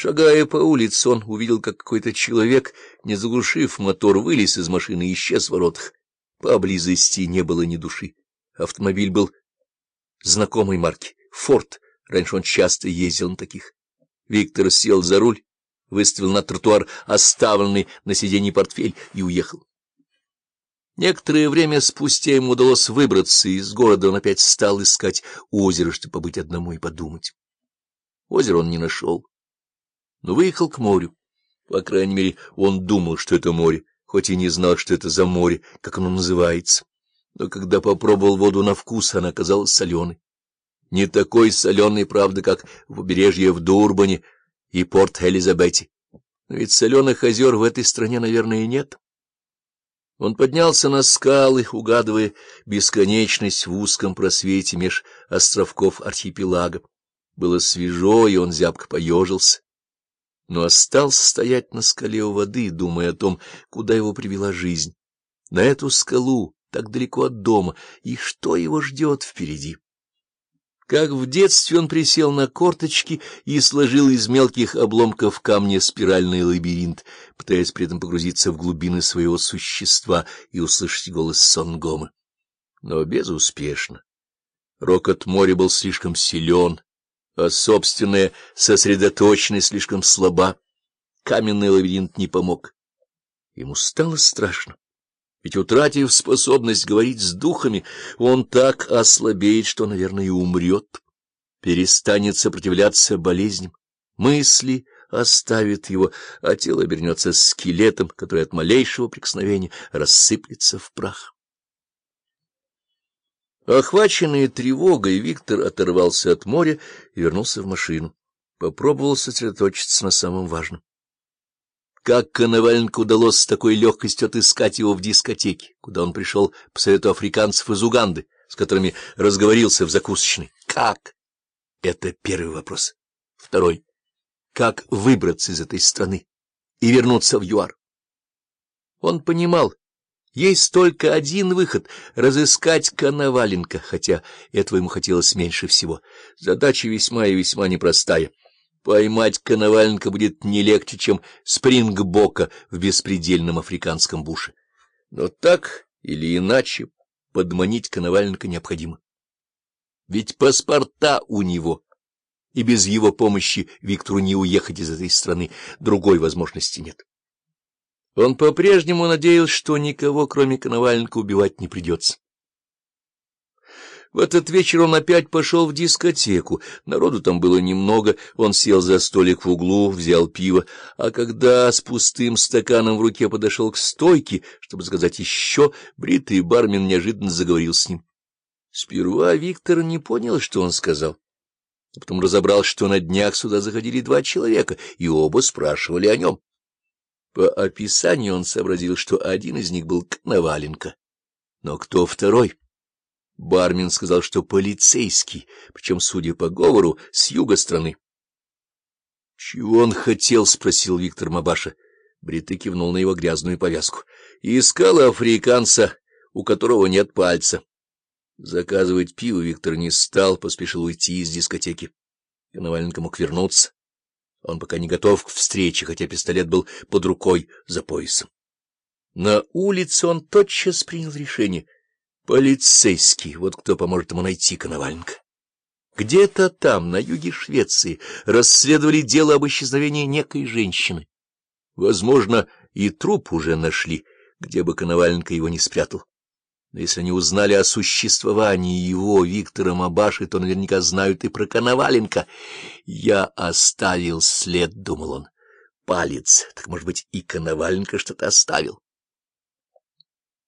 Шагая по улице, он увидел, как какой-то человек, не заглушив мотор, вылез из машины и исчез в воротах. Поблизости не было ни души. Автомобиль был знакомой марки — «Форд». Раньше он часто ездил на таких. Виктор сел за руль, выставил на тротуар оставленный на сиденье портфель и уехал. Некоторое время спустя ему удалось выбраться из города, он опять стал искать озеро, чтобы побыть одному и подумать. Озеро он не нашел но выехал к морю. По крайней мере, он думал, что это море, хоть и не знал, что это за море, как оно называется. Но когда попробовал воду на вкус, она оказалась соленой. Не такой соленой, правда, как в побережье в Дурбане и Порт-Элизабете. Но ведь соленых озер в этой стране, наверное, нет. Он поднялся на скалы, угадывая бесконечность в узком просвете меж островков архипелага. Было свежо, и он зябко поежился но остался стоять на скале у воды, думая о том, куда его привела жизнь, на эту скалу, так далеко от дома, и что его ждет впереди. Как в детстве он присел на корточки и сложил из мелких обломков камня спиральный лабиринт, пытаясь при этом погрузиться в глубины своего существа и услышать голос Сонгома. Но безуспешно. Рокот моря был слишком силен, а собственная сосредоточенность слишком слаба. Каменный лабиринт не помог. Ему стало страшно. Ведь, утратив способность говорить с духами, он так ослабеет, что, наверное, и умрет, перестанет сопротивляться болезням. Мысли оставят его, а тело обернется скелетом, который от малейшего прикосновения рассыплется в прах. Охваченный тревогой, Виктор оторвался от моря и вернулся в машину. Попробовал сосредоточиться на самом важном. Как Коноваленко удалось с такой легкостью отыскать его в дискотеке, куда он пришел по совету африканцев из Уганды, с которыми разговорился в закусочной? Как? Это первый вопрос. Второй. Как выбраться из этой страны и вернуться в ЮАР? Он понимал, есть только один выход — разыскать Коноваленко, хотя этого ему хотелось меньше всего. Задача весьма и весьма непростая. Поймать Коноваленко будет не легче, чем Спрингбока в беспредельном африканском буше. Но так или иначе подманить Коноваленко необходимо. Ведь паспорта у него, и без его помощи Виктору не уехать из этой страны, другой возможности нет. Он по-прежнему надеялся, что никого, кроме Коноваленко, убивать не придется. В этот вечер он опять пошел в дискотеку. Народу там было немного. Он сел за столик в углу, взял пиво, а когда с пустым стаканом в руке подошел к стойке, чтобы сказать еще, бритый бармен неожиданно заговорил с ним. Сперва Виктор не понял, что он сказал. Потом разобрал, что на днях сюда заходили два человека, и оба спрашивали о нем. По описанию он сообразил, что один из них был Коноваленко. Но кто второй? Бармен сказал, что полицейский, причем, судя по говору, с юга страны. — Чего он хотел? — спросил Виктор Мабаша. Бриты кивнул на его грязную повязку. — Искал африканца, у которого нет пальца. Заказывать пиво Виктор не стал, поспешил уйти из дискотеки. Коноваленко мог вернуться. Он пока не готов к встрече, хотя пистолет был под рукой за поясом. На улице он тотчас принял решение. Полицейский, вот кто поможет ему найти Коноваленко. Где-то там, на юге Швеции, расследовали дело об исчезновении некой женщины. Возможно, и труп уже нашли, где бы Коноваленко его не спрятал. Но если они узнали о существовании его, Виктора Мабаши, то наверняка знают и про Коноваленко. Я оставил след, — думал он, — палец. Так, может быть, и Коноваленко что-то оставил.